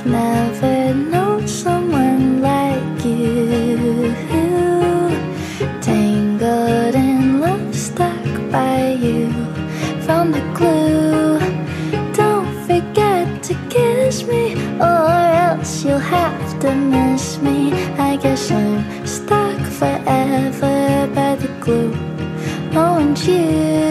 I've never known someone like you. Tangled in love, stuck by you. From the glue Don't forget to kiss me Or else you'll have to miss me. I guess I'm stuck forever by the glue. Oh, and you